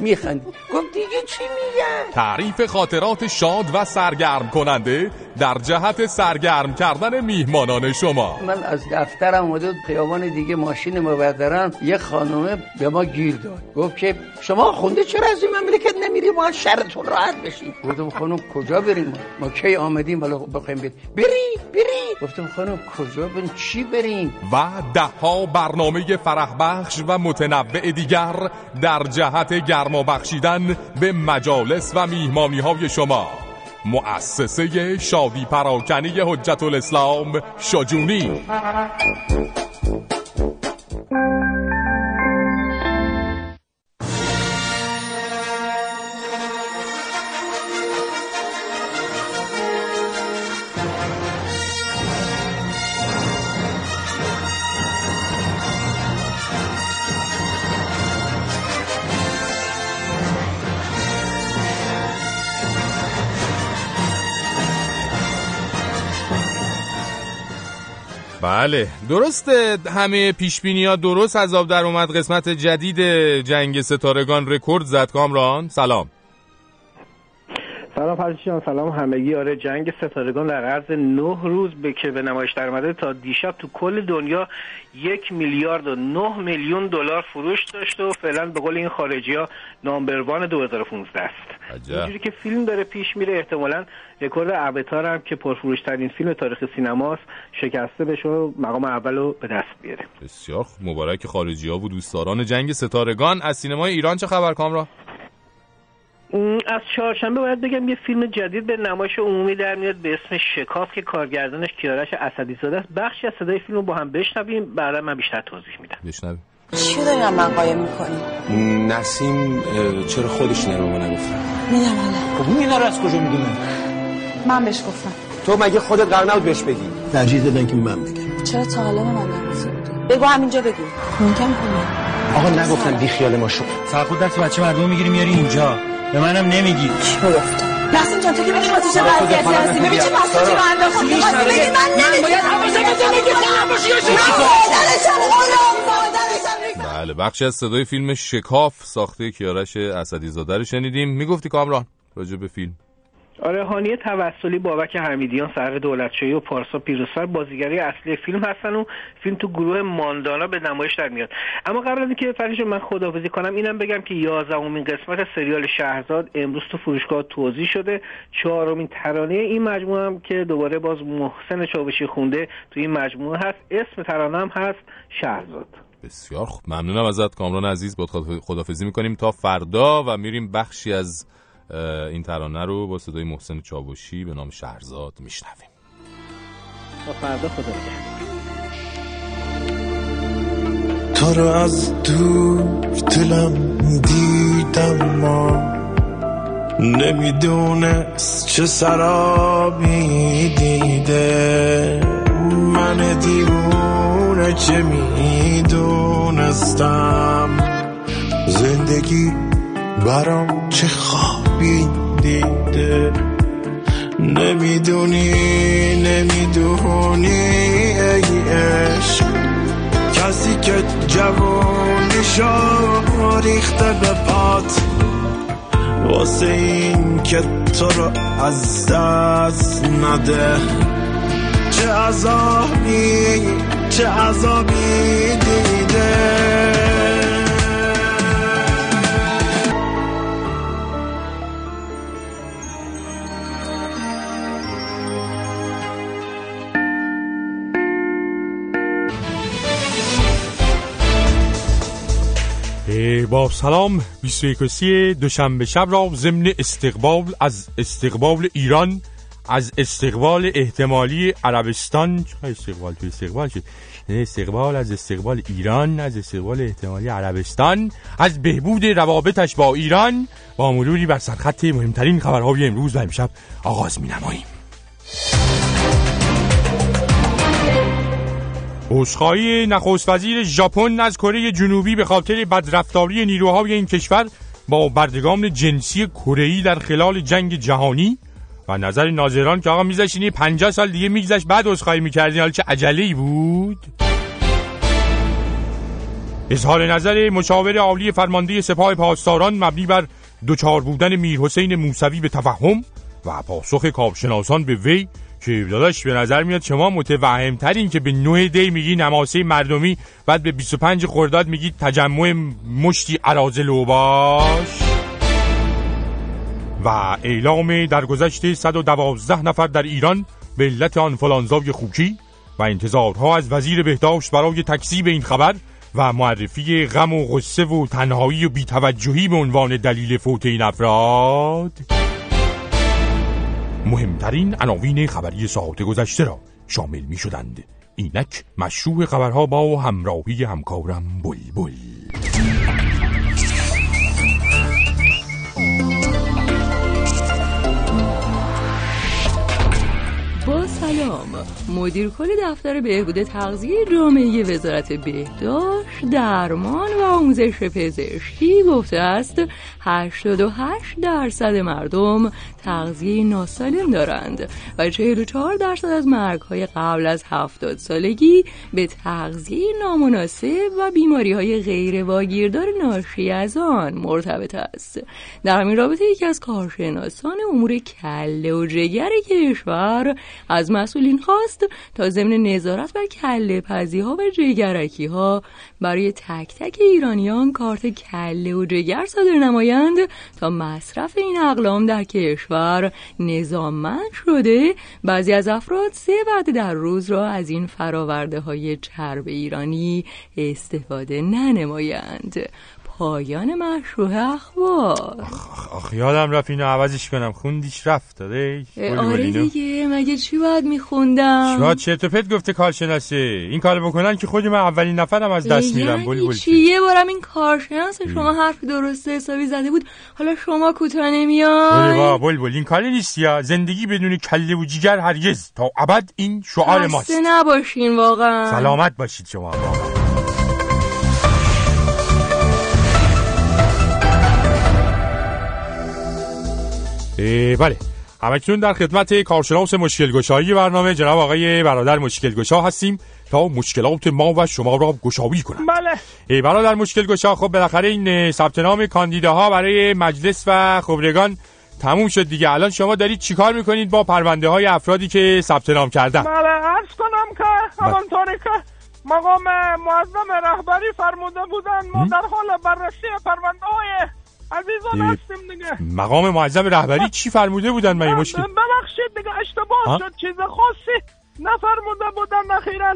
میخند گفت دیگه چی میگن؟ تعریف خاطرات شاد و سرگرم کننده در جهت سرگرم کردن میهمانان شما. من از دفترم اومده خیابان دیگه ماشین مبدرم یه خانومه به ما گیر داد. گفت که شما خونده چرا از این مملکت نمیری؟ ما شرتون راحت بشیم. گفتم خانم کجا بریم ما؟ کی آمدیم ولی بخوایم بریم بری بری. گفتم خانم کجا بریم؟ چی بریم؟ و ده ها برنامه فرح بخش و متنوع دیگر در جهت گرما بخشیدن به مجالس و میهمانی های شما. مؤسسه شادی پراکنی حجت الاسلام شجونی. بله. درسته همه پیش ها درست از در اومد. قسمت جدید جنگ ستارگان رکورد زد. کامران سلام. سلام فرشان سلام همگی. آره جنگ ستارگان در عرض نه روز به که به نمایش در تا دیشب تو کل دنیا یک میلیارد و نه میلیون دلار فروش داشته و فعلا به قول این خارجی ها نامبروان 2015 است. اینجوری که فیلم داره پیش میره احتمالا رکورد اوتار هم که پرفروش ترین فیلم تاریخ سینماست شکسته بشه و مقام اول رو به دست بیاره. بسیار مبارک خارجی ها و دوستداران جنگ ستارگان. از سینمای ایران چه خبر کامرا از چهارشنبه باید بگم یه فیلم جدید به نمایش عمومی در میاد به اسم شکاف که کارگردانش کیارش اسدی زاده است. بخشی از صدای فیلم رو با هم بشنویم. بعدا من بیشتر توضیح میدم بشنویم. چی داری من قایم می‌کنی؟ نسیم چرا خودش اینا رو ما نگفتن میدم حالا. خب رو از کجا می‌دونه من بهش گفتم. تو مگه خودت قرار نبود بهش بگی؟ ترجیح دادن که من بگم چرا تا حالا من بگو همینجا بگو. ممکن کنه. آقا نگفتم بی خیال ما شو سرخود دست بچه مردم می‌گیری میاری اینجا. به منم نمیگی. چی گفتم نسیم جان تو که بگی آتیش وضعیتی هستی؟ ببین چه مساجی رو انداختی می‌خواستی بگی من نمیگم باید حواسم تو بگی خودم باشی بله بخشی از صدای فیلم شکاف ساخته کیارش اسدی زاده رو شنیدیم. می‌گفتی کامران راجع به فیلم. آره هانیه توسلی بابک حمیدیان سر دولتشویی و پارسا پیروزفر بازیگری اصلی فیلم هستن و فیلم تو گروه ماندانا به نمایش در میاد. اما قبل از اینکه فرش من خداحافظی کنم اینم بگم که یازدهمین قسمت سریال شهرزاد امروز تو فروشگاه توضیح شده. چهارمین ترانه این مجموعه هم که دوباره باز محسن چاوشی خونده تو این مجموعه هست. اسم ترانه هم هست شهرزاد. بسیار خوب. ممنونم ازت کامران عزیز. با خدافزی می‌کنیم تا فردا و میریم بخشی از این ترانه رو با صدای محسن چاوشی به نام شهرزاد میشنویم. تا فردا خدا تو رو از دور دلم دیدم ما نمی‌دونست چه سرابی دیده. من دیوونه چه می‌دونستم. زندگی برام چه خوابی دیده؟ نمی‌دونی نمی‌دونی ای عشق. کسی که جوانیشو ریخته به پات. واسه این که تو رو از دست نده. چه عذابی چه عذابی دیده؟ با سلام 21 دوشنبه شب را ضمن استقبال از استقبال ایران از استقبال احتمالی عربستان چه استقبال؟ تو استقبال شد؟ استقبال از استقبال ایران از استقبال احتمالی عربستان از بهبود روابطش با ایران. با مروری بر سرخط مهمترین خبرهای امروز و امشب آغاز می نماییم عذرخواهی نخست وزیر ژاپن از کره جنوبی به خاطر بدرفتاری نیروهای این کشور با بردگان جنسی کره در خلال جنگ جهانی و نظر ناظران که آقا میذاشتینی 50 سال دیگه میگذشت بعد عذرخواهی می‌کردین حالا چه عجله بود؟ اظهار نظر مشاور عالی فرمانده سپاه پاسداران مبنی بر دوچار بودن میر حسین موسوی به تفهم و پاسخ کابشناسان به وی که داداش به نظر میاد شما متوهم ترین که به نوع دی میگی نماسه مردمی بعد به 25 خرداد میگی تجمع مشتی عرازل باش و اعلام در گذشته 112 نفر در ایران به علت آنفولانزای خوکی و انتظارها از وزیر بهداشت برای تکذیب این خبر و معرفی غم و غصه و تنهایی و بیتوجهی به عنوان دلیل فوت این افراد. مهمترین عناوین خبری ساعت گذشته را شامل می شدند اینک مشروع خبرها با همراهی همکارم بلبل. با سلام. مدیر کل دفتر بهبود تغذیه جامعه وزارت بهداشت درمان و آموزش پزشکی گفته است 88 درصد مردم تغذیه ناسالم دارند و 44 درصد از مرگ های قبل از 70 سالگی به تغذیه نامناسب و بیماری های غیر واگیردار ناشی از آن مرتبط است. در همین رابطه یکی از کارشناسان امور کله و جگر کشور از مسئولین خواست تا ضمن نظارت بر کله پزی ها و جگرکی ها برای تک تک ایرانیان کارت کله و جگر صادر نمایند تا مصرف این اقلام در کشور نظاممند شده. بعضی از افراد سه وعده در روز را از این فراورده های چرب ایرانی استفاده ننمایند. پایان مشروع اخبار. آخ, آخ, یادم رفت اینو عوضش کنم. خوندیش رفت داره آره دیگه مگه چی باید میخوندم؟ شما چرت و پرت گفته کارشناسه. این کار بکنن که خودی من اولین نفرم از دست میرم. بولی بولی چی؟ یه بارم این کارشناس شما حرف درسته حسابی زده بود. حالا شما کوتاه نمیای؟ بول بول این کاری نیست یا. زندگی بدون کله و جیگر هرگز. تا ابد این شعار ماست. نباشین واقعا. سلامت باشید شما. بله. همکنون در خدمت کارشناس مشکل گشایی برنامه جناب آقای برادر مشکل گشا هستیم تا مشکلات ما و شما را گشایی کنند. بله. برادر مشکل گشا خب بالاخره این ثبت نام کاندیداها برای مجلس و خبرگان تموم شد دیگه. الان شما دارید چیکار می‌کنید با پرونده های افرادی که ثبت نام کردن؟ بله عرض کنم که بله. همانطوری که مقام معظم رهبری فرموده بودن ما در حال بررسی پرونده های عزیزان هستیم دیگه. مقام معظم رهبری چی فرموده بودن من مشکل؟ ببخشید دیگه اشتباه شد چیز خاصی نفرموده بودن اخیرا.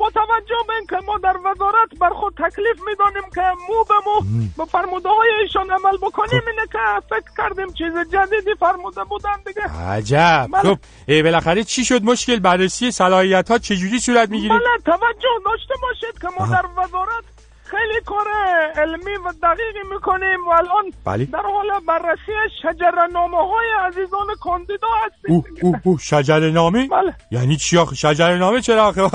با توجه به اینکه ما در وزارت بر خود تکلیف می‌دانیم که مو به مو به فرموده های ایشان عمل بکنیم خب. اینه که فکر کردیم چیز جدیدی فرموده بودن دیگه. عجب. بله. خب بالاخره چی شد مشکل؟ بررسی صلاحیت ها چجوری صورت می‌گیره بله توجه داشته باشید که ما در وزارت خیلی کار علمی و دقیقی می‌کنیم و الان بله؟ در حال بررسی شجر نامه های عزیزان کاندیدا هستیم اوه اوه اوه شجر نامه؟ بله یعنی چی آخه شجر نامه چرا آخه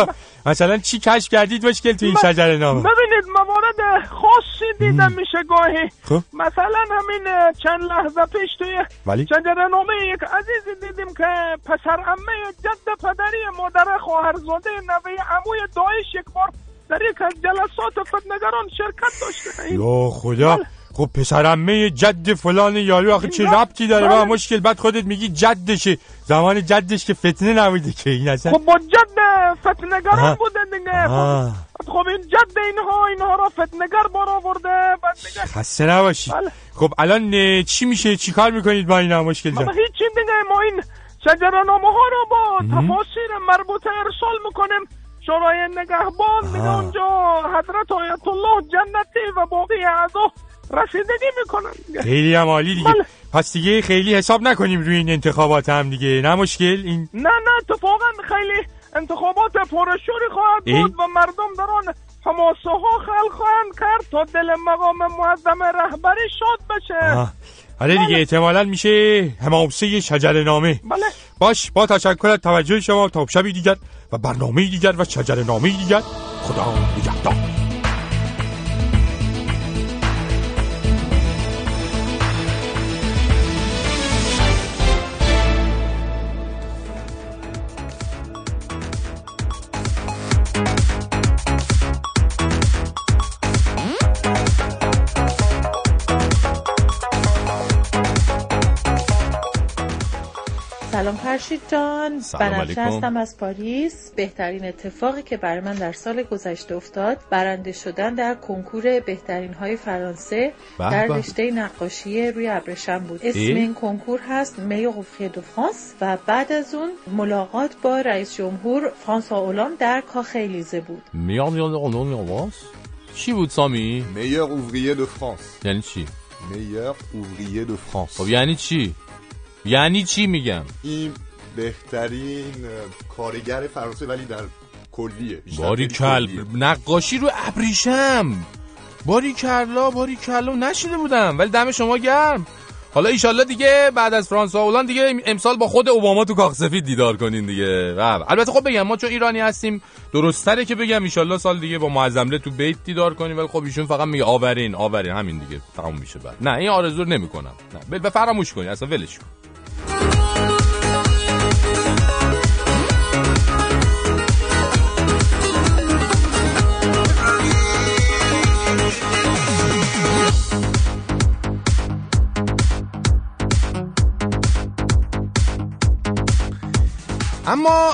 مثلا چی کش کردید مشکل تو این شجر نامه ببینید موارد خاصی دیده میشه گاهی خب؟ مثلا همین چند لحظه پیش توی بله؟ شجر نامه یک عزیزی دیدیم که پسر امه جد پدری مادر خواهرزاده نوه عموی دایش یک بار در یک از جلسات فتنگران شرکت داشته یا خدا بله. خب پسرمه جد فلان یارو آخه چه ربطی داره؟ با بله. مشکل بعد خودت میگی جدشه. زمان جدش که فتنه نبوده که این اصلا. خب با جد فتنگران بوده دیگه. خب،, خب این جد اینها اینها را فتنگر بار آورده خسته نباشی. بله. خب الان چی میشه؟ چی کار می‌کنید با این مشکل جان؟ هیچی دیگه. ما این شجرنامه ها رو با تفاصیل مربوطه ارسال می‌کنیم. شورای نگهبان دیگه اونجا حضرت آیت الله جنتی و باقی اعضا رسیدگی می‌کنن. خیلی هم عالی دیگه. بله. پس دیگه خیلی حساب نکنیم روی این انتخابات هم دیگه. نه مشکل؟ این نه نه اتفاقا خیلی انتخابات پرشوری خواهد بود و مردم در آن حماسه ها خلق خواهند کرد تا دل مقام معظم رهبری شاد بشه. آره دیگه بله. احتمالا میشه همامسه شجر نامه بله. باش با تشکر از توجه شما تا شبی دیگر و برنامه دیگر و شجر نامه دیگر. خدا نگهدار. جان بنفشه هستم از پاریس. بهترین اتفاقی که برای من در سال گذشته افتاد برنده شدن در کنکور بهترین های فرانسه در رشته نقاشی روی ابرشم بود. اسم این کنکور هست می قفقی دو فرانس و بعد از اون ملاقات با رئیس جمهور فرانسوا اولان در کاخ الیزه بود. چی بود سامی؟ meilleur ouvrier de France. یعنی چی؟ meilleur ouvrier de France. خب یعنی چی؟ یعنی چی میگم؟ این بهترین کارگر فرانسه ولی در کلیه باری کلب نقاشی رو ابریشم. باری کلا باری کلا نشیده بودم ولی دم شما گرم. حالا ایشالله دیگه بعد از فرانس و هلند دیگه امسال با خود اوباما تو کاخ سفید دیدار کنین دیگه. بله. البته خب بگم ما چون ایرانی هستیم درستره که بگم ایشالله سال دیگه با معظمله تو بیت دیدار کنیم ولی خب ایشون فقط میگه آورین آورین. همین دیگه تموم میشه بعد. نه این آرزو نمی‌کنم. نه به فراموش کنین اصلا ولش کن. اما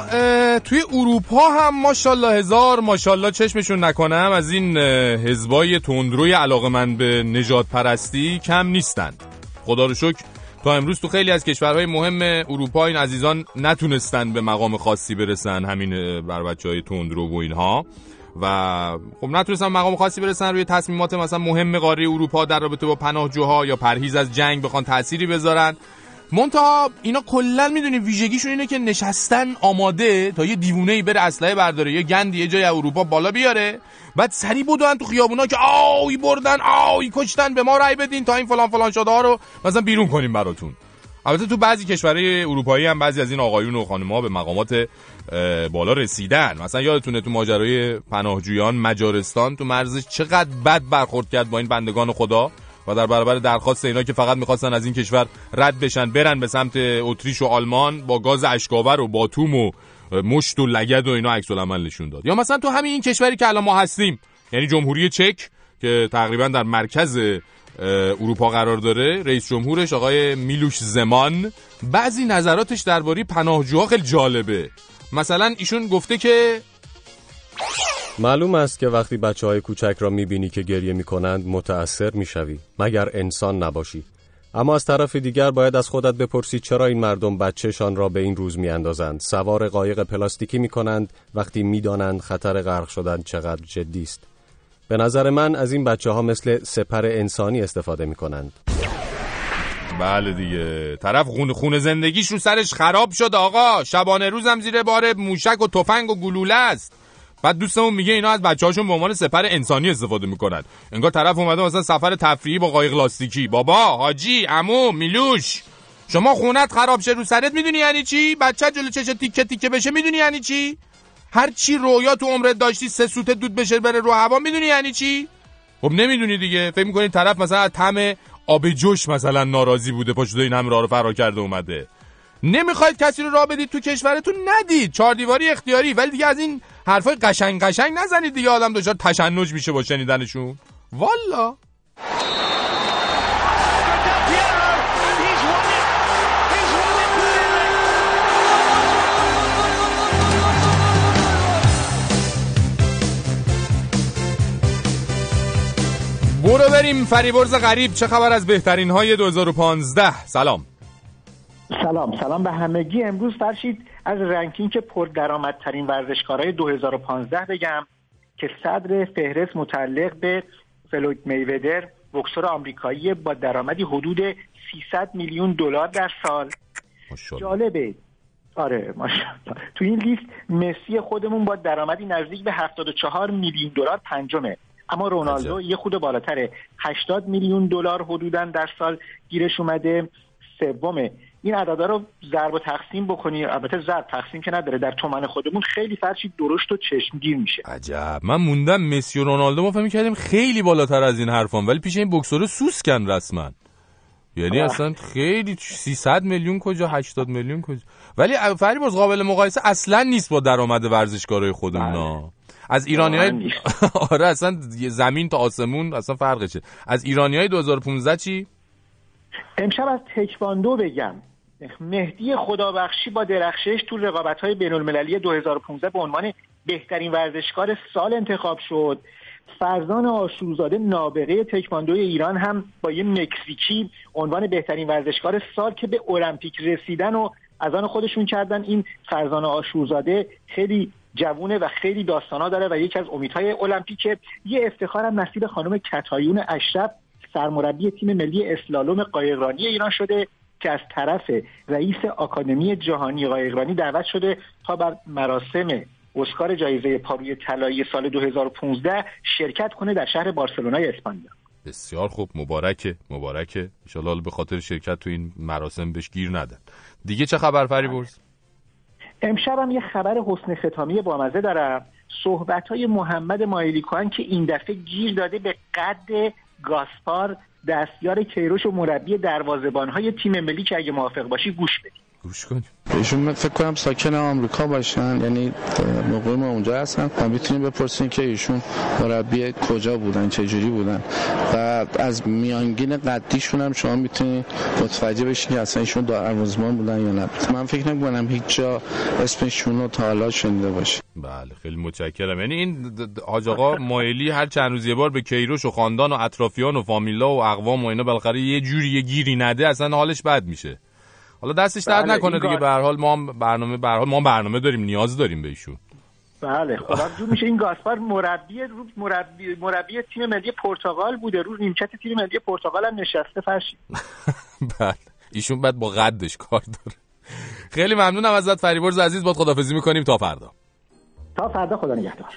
توی اروپا هم ماشاءالله هزار ماشاءالله چشمشون نکنم از این حزبای تندروی علاقه من به نجات پرستی کم نیستند خدا رو شکر تا امروز تو خیلی از کشورهای مهم اروپا این عزیزان نتونستن به مقام خاصی برسن همین بر بچه های تندرو و اینها. و خب نتونستن مقام خاصی برسن روی تصمیمات مثلا مهم قاره اروپا در رابطه با پناهجوها یا پرهیز از جنگ بخوان تأثیری بذارن. منتها اینا کلا می‌دونی ویژگیشون اینه که نشستن آماده تا یه دیوونه ای بره اسلحه برداره یه گندی یه جای اروپا بالا بیاره. بعد سری بودن تو خیابونا که آی بردن آی کشتن به ما رای بدین تا این فلان فلان شده ها رو مثلا بیرون کنیم براتون. البته تو بعضی کشورهای اروپایی هم بعضی از این آقایون و خانم‌ها به مقامات بالا رسیدن. مثلا یادتونه تو ماجرای پناهجویان مجارستان تو مرزش چقدر بد برخورد کرد با این بندگان خدا؟ و در برابر درخواست اینا که فقط می‌خواستن از این کشور رد بشن برن به سمت اتریش و آلمان با گاز اشکاور و باتوم و مشت و لگد و اینا عکس العمل نشون داد. یا مثلا تو همین این کشوری که الان ما هستیم یعنی جمهوری چک که تقریبا در مرکز اروپا قرار داره رئیس جمهورش آقای میلوش زمان بعضی نظراتش درباره پناهجوها خیلی جالبه. مثلا ایشون گفته که معلوم است که وقتی بچه های کوچک را می‌بینی که گریه می‌کنند متأثر می‌شوی مگر انسان نباشی. اما از طرف دیگر باید از خودت بپرسی چرا این مردم بچهشان را به این روز میاندازند. سوار قایق پلاستیکی می‌کنند وقتی می‌دانند خطر غرق شدن چقدر جدی است. به نظر من از این بچه ها مثل سپر انسانی استفاده می‌کنند. بله دیگه. طرف خون خون زندگیش رو سرش خراب شد آقا. شبانه روزم زیر بار موشک و تفنگ و گلوله است. بعد دوستمون میگه اینا از بچه‌هاشون به عنوان سپر انسانی استفاده می‌کنن. انگار طرف اومده مثلا سفر تفریحی با قایق لاستیکی. بابا حاجی عمو میلوش. شما خونت خراب شه رو سرت می‌دونی یعنی چی؟ بچه جلو چش تیکه تیکه بشه می‌دونی یعنی چی؟ هر چی رویا تو عمرت داشتی سه سوت دود بشه بره رو هوا می‌دونی یعنی چی؟ خب نمی‌دونی دیگه. فکر می‌کنی طرف مثلا تم آب جوش مثلا ناراضی بوده پاشو این همه راه رو فرا کرده اومده. نمی‌خواید کسی رو راه بدید تو کشورتون ندید. چهار دیواری اختیاری. ولی دیگه از این حرفای قشنگ قشنگ نزنید دیگه. آدم دچار تشنج میشه با شنیدنشون. والا. برو بریم فریبرز غریب. چه خبر از بهترین های 2015 سلام. سلام سلام به همگی. امروز فرشید از رنکینگ پردرآمدترین ورزشکارهای 2015 بگم که صدر فهرست متعلق به فلوید میودر بکسور آمریکایی با درآمدی حدود 300 میلیون دلار در سال. جالبه. آره ماشاءالله. تو این لیست مسی خودمون با درآمدی نزدیک به 74 میلیون دلار پنجمه. اما رونالدو یه خود بالاتره. 80 میلیون دلار حدودا در سال گیرش اومده. سومه. این عددا رو ضرب و تقسیم بکنی البته ضرب تقسیم که نداره در تومن خودمون خیلی فرشی درشت و چشمگیر میشه. عجب. من موندم مسی و رونالدو ما فهمی کردیم خیلی بالاتر از این حرفان ولی پیش این بکسور سوسکن رسما. یعنی اصلا خیلی 300 میلیون کجا 80 میلیون کجا. ولی باز قابل مقایسه اصلا نیست با درآمد ورزشکارای خودمون بله. از ایرانی های آره اصلا زمین تا آسمون اصلا فرقشه از ایرانی های 2015 چی؟ امشب از تکواندو بگم. مهدی خدابخشی با درخشش تو رقابت های بین المللی 2015 به عنوان بهترین ورزشکار سال انتخاب شد. فرزان آشوزاده نابغه تکواندوی ایران هم با یه مکزیکی عنوان بهترین ورزشکار سال که به المپیک رسیدن و از آن خودشون کردن. این فرزان آشوزاده خیلی جوونه و خیلی داستانا داره و یکی از امیدهای المپیک. یه افتخارم نصیب خانم کتایون اشرف سرمربی تیم ملی اسلالوم قایقرانی ایران شده. که از طرف رئیس آکادمی جهانی قایقرانی دعوت شده تا بر مراسم اسکار جایزه پاروی طلایی سال 2015 شرکت کنه در شهر بارسلونای اسپانیا. بسیار خوب. مبارکه. مبارکه. ان به خاطر شرکت تو این مراسم بهش گیر ندن. دیگه چه خبر فریبرز امشب هم یه خبر حسن ختامی بامزه دارم. صحبت های محمد مایلیکوان که این دفعه گیر داده به قد گاسپار دستیار کیروش و مربی دروازبان های تیم ملی که اگه موافق باشی گوش بدید گوش کنیم. ایشون فکر کنم ساکن آمریکا باشن یعنی موقع ما اونجا هستن. ما می‌تونیم بپرسیم که ایشون مربی کجا بودن چه جوری بودن. و از میانگین قدیشون هم شما می‌تونید متوجه بشین که اصلا ایشون دروازه‌بان بودن یا نه من فکر نمی‌کنم هیچ جا اسمشون رو تا حالا شنیده باشه. بله خیلی متشکرم. یعنی این حاج آقا مایلی هر چند روز یه بار به کیروش و خاندان و اطرافیان و فامیلا و اقوام و اینا بالاخره یه جوری یه گیری نده اصلا حالش بد میشه. حالا دستش درد بله نکنه دیگه به هر حال ما برنامه به ما برنامه داریم نیاز داریم به ایشون. بله خدا جور میشه. این گاسپار مربی مربی مربی تیم ملی پرتغال بوده. رو نیمکت تیم ملی پرتغال هم نشسته فرشی. بله. ایشون بعد با قدش کار داره. خیلی ممنونم ازت فریبرز عزیز. باد خدافظی می‌کنیم. تا فردا. تا فردا خدا نگهدار.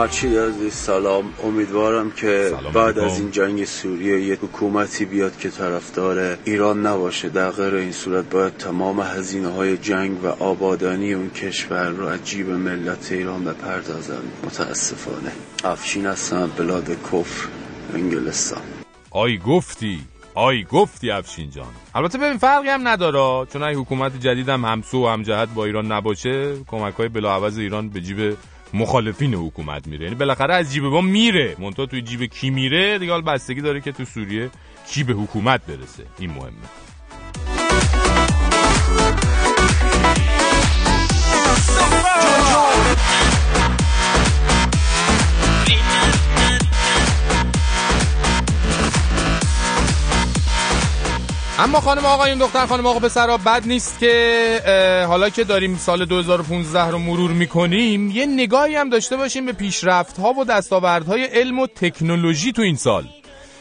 هرچی عزیز سلام. امیدوارم که بعد از این جنگ سوریه یک حکومتی بیاد که طرفدار ایران نباشه. در غیر این صورت باید تمام هزینه های جنگ و آبادانی اون کشور رو عجیب ملت ایران بپردازن متاسفانه. افشین هستم. بلاد کفر انگلستان. آی گفتی. آی گفتی افشین جان. البته ببین فرقی هم نداره. چون اگه حکومت جدیدم همسو و همجهت با ایران نباشه کمک های بلاعوض ایران به جیب مخالفین حکومت میره. یعنی بالاخره از جیب ما میره. مونتا توی جیب کی میره؟ دیگه حال بستگی داره که تو سوریه کی به حکومت برسه. این مهمه. اما خانم آقایون دختر خانم آقا پسرا بد نیست که حالا که داریم سال 2015 رو مرور می‌کنیم یه نگاهی هم داشته باشیم به پیشرفت ها و دستاوردهای علم و تکنولوژی تو این سال.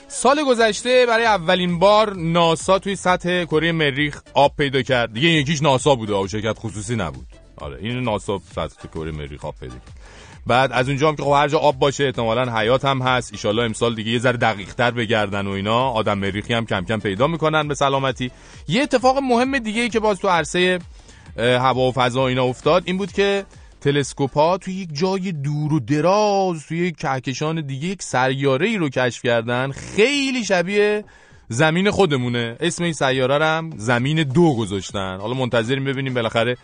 سال گذشته برای اولین بار ناسا توی سطح کره مریخ آب پیدا کرد. دیگه یکیش ناسا بوده و شرکت خصوصی نبود. آره این ناسا سطح کره مریخ آب پیدا کرد. بعد از اونجا هم که خب هر جا آب باشه احتمالا حیات هم هست. ایشالله امسال دیگه یه ذره دقیق تر بگردن و اینا. آدم مریخی هم کم کم پیدا می‌کنن به سلامتی. یه اتفاق مهم دیگه ای که باز تو عرصه هوا و فضا اینا افتاد این بود که تلسکوپ ها یک جای دور و دراز توی یک کهکشان دیگه یک سیاره ای رو کشف کردن. خیلی شبیه زمین خودمونه. اسم این سیاره هم زمین دو گذاشتن. حالا منتظریم ببینیم بالاخره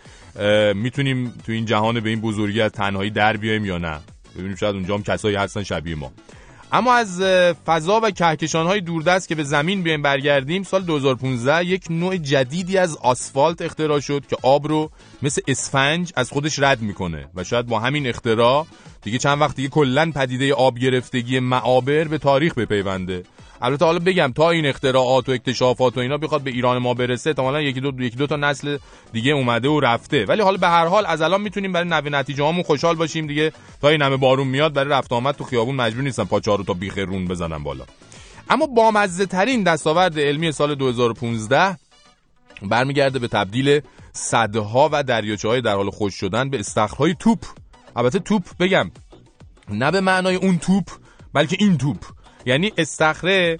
می‌تونیم تو این جهان به این بزرگی از تنهایی در بیایم یا نه. ببینیم شاید اونجا هم کسایی هستن شبیه ما. اما از فضا و کهکشان های دوردست که به زمین بیایم برگردیم سال 2015 یک نوع جدیدی از آسفالت اختراع شد که آب رو مثل اسفنج از خودش رد می‌کنه و شاید با همین اختراع دیگه چند وقت دیگه کلا پدیده آب گرفتگی معابر به تاریخ بپیونده. البته حالا بگم تا این اختراعات و اکتشافات و اینا بخواد به ایران ما برسه احتمالاً یکی دو یکی دو تا نسل دیگه اومده و رفته. ولی حالا به هر حال از الان می‌تونیم برای نوی نتیجه هامون خوشحال باشیم دیگه. تا این همه بارون میاد برای رفت آمد تو خیابون مجبور نیستن پاچارو تا بیخرون بزنن بالا. اما بامزه ترین دستاورد علمی سال 2015 برمیگرده به تبدیل صدها و دریاچه های در حال خوش شدن به استخرهای توپ. البته توپ بگم نه به معنای اون توپ بلکه این توپ. یعنی استخره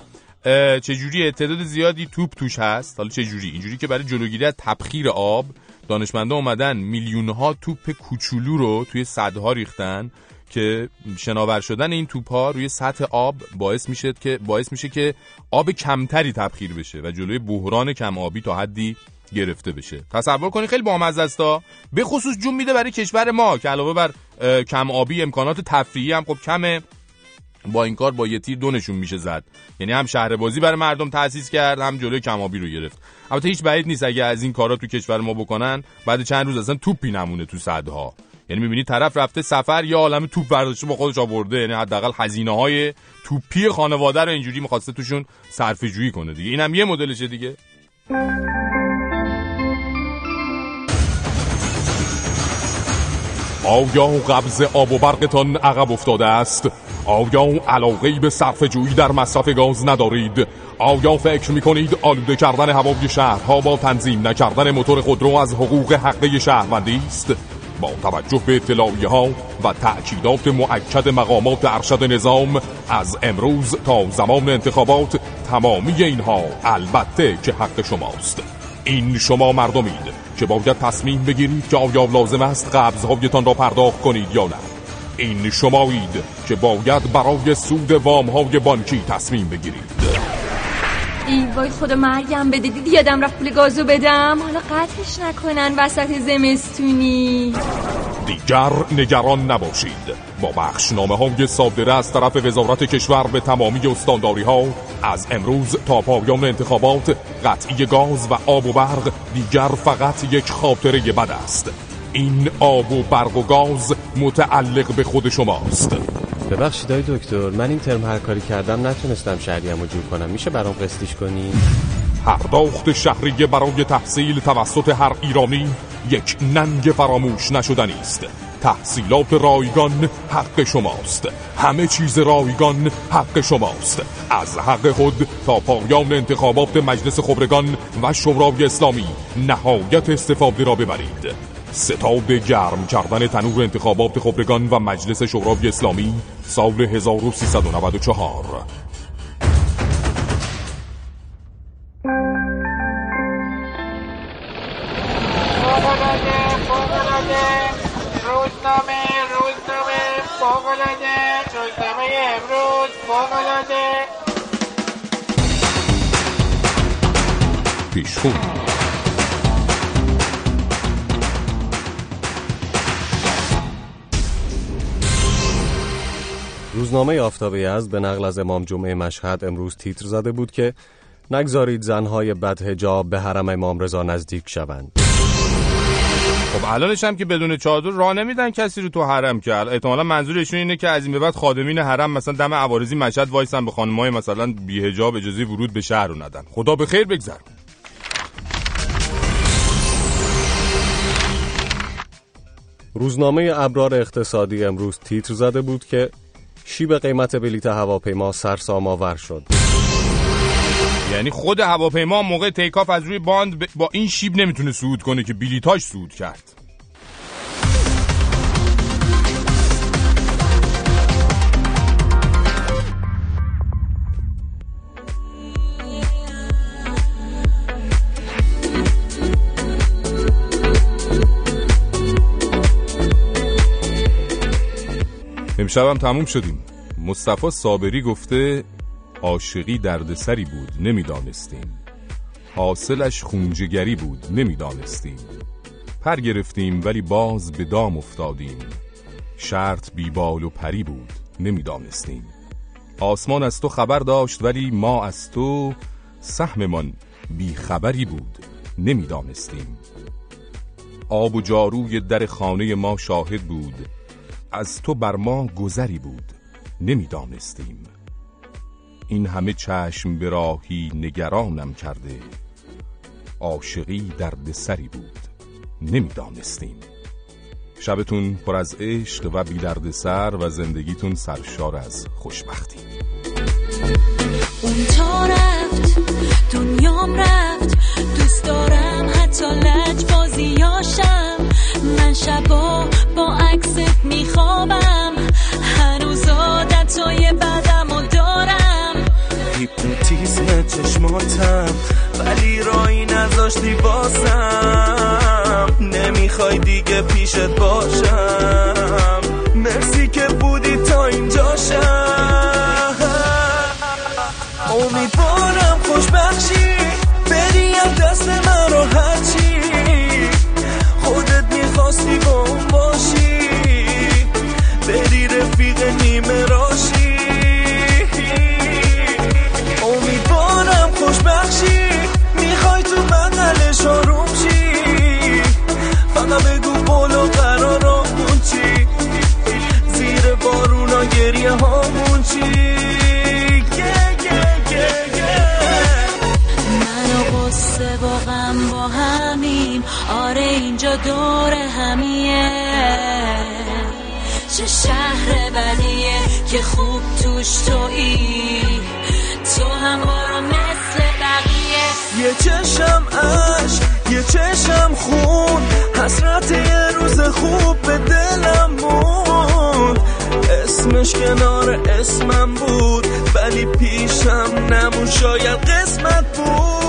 چجوری تعداد زیادی توپ توش هست؟ حالا چجوری؟ اینجوری که برای جلوگیری از تبخیر آب دانشمنده اومدن میلیون ها توپ کوچولو رو توی صدها ریختن که شناور شدن این توپ ها روی سطح آب باعث میشه که باعث میشه که آب کمتری تبخیر بشه و جلوی بحران کم آبی تا حدی گرفته بشه. تصور کنید خیلی بامزه است به خصوص جون میده برای کشور ما که علاوه بر کم آبی امکانات تفریحی هم خب کمه. با این کار با یه تیر دونشون میشه زد. یعنی هم شهر بازی برای مردم تأسیس کرد هم جلوی کمابی رو گرفت. البته هیچ بعید نیست اگه از این کارا تو کشور ما بکنن بعد چند روز اصلا توپی نمونه تو صدها. یعنی می‌بینی طرف رفته سفر یا عالم توپ برداشته با خودش آورده یعنی حداقل هزینه های توپی خانواده رو اینجوری می‌خواسته توشون صرفه جویی کنه دیگه. اینم یه مدلشه دیگه. آیا قبض آب و برقتان عقب افتاده است. آیا علاقه به صرف جویی در مصرف گاز ندارید. آیا فکر می کنید آلوده کردن هوای شهرها با تنظیم نکردن موتور خودرو از حقوق حقه شهروندی است. با توجه به اطلاعیه ها و تأکیدات معکد مقامات ارشد نظام از امروز تا زمان انتخابات تمامی اینها البته که حق شماست. این شما مردمید که باید تصمیم بگیرید که آیا لازم است قبضهایتان را پرداخت کنید یا نه. این شمایید که باید برای سود وام های بانکی تصمیم بگیرید. ای وای خدا مرگم بده دیدی یادم رفت پول گازو بدم؟ حالا قطعش نکنن وسط زمستونی. دیگر نگران نباشید. با بخشنامه های صادره از طرف وزارت کشور به تمامی استانداری ها از امروز تا پایان انتخابات قطعی گاز و آب و برق دیگر فقط یک خاطره بد است. این آب و برق و گاز متعلق به خود شماست. ببخشید های دکتر من این ترم هر کاری کردم نتونستم شهریم رو جور کنم. میشه برام قسطیش کنی؟ پرداخت شهریه برای تحصیل توسط هر ایرانی یک ننگ فراموش نشدنی است. تحصیلات رایگان حق شماست. همه چیز رایگان حق شماست. از حق خود تا پایان انتخابات مجلس خبرگان و شورای اسلامی نهایت استفاده را ببرید. ستاد گرم کردن تنور انتخابات خبرگان و مجلس شورای اسلامی سال 1394 فوقلاده پیشخون روزنامه آفتاب یزد به نقل از امام جمعه مشهد امروز تیتر زده بود که نگذارید زنهای بدهجاب به حرم امام رضا نزدیک شوند. خب الانش هم که بدون چادر راه نمیدن کسی رو تو حرم که احتمالا منظورشون اینه که از این به بعد خادمین حرم مثلا دم عوارضی مشهد وایسن به خانمای مثلا بیهجاب اجازه ورود به شهر رو ندن. خدا به خیر بگذر. روزنامه ابرار اقتصادی امروز تیتر زده بود که شیب قیمت بلیت هواپیما سرسام آور شد. یعنی خود هواپیما موقع تیکاف از روی باند با این شیب نمی‌تونه صعود کنه که بلیتاش صعود کرد. امشبم تموم شدیم. مصطفی صابری گفته عاشقی دردسری بود نمی‌دانستیم. حاصلش خونجگری بود نمی‌دانستیم. پر گرفتیم ولی باز به دام افتادیم. شرط بیبال و پری بود نمی‌دانستیم. آسمان از تو خبر داشت ولی ما از تو سهممان بیخبری بود نمی‌دانستیم. آب و جاروی در خانه ما شاهد بود. از تو بر ما گذری بود نمی‌دانستیم. این همه چشم به راهی نگرانم کرده. عاشقی درد سری بود. نمی‌دانستیم. شبتون پر از عشق و بی درد سر و زندگیتون سرشار از خوشبختی. اون تا رفت دنیام رفت. دوست دارم حتی لج بازیاشم من شبا با عکست میخوابم. تو تیزه چشماتم ولی رایی نذاشتی بازم نمی‌خوای دیگه پیشت باشم. مرسی که بودی تا اینجاشم امیدوارم خوش بخشی. بریم دست من رو هرچی. خودت می‌خواستی با اون باشی. بری رفیق نیمه را یه همون چی منو با همیم. آره اینجا دور همیه. چه شهر بدیه که خوب توش تویی. تو هم برو مثل بقیه. یه چشم عشق یه چشم خون. حسرت یه روز خوب بده. اسمش کنار اسمم بود ولی پیشم نمون شاید قسمت بود.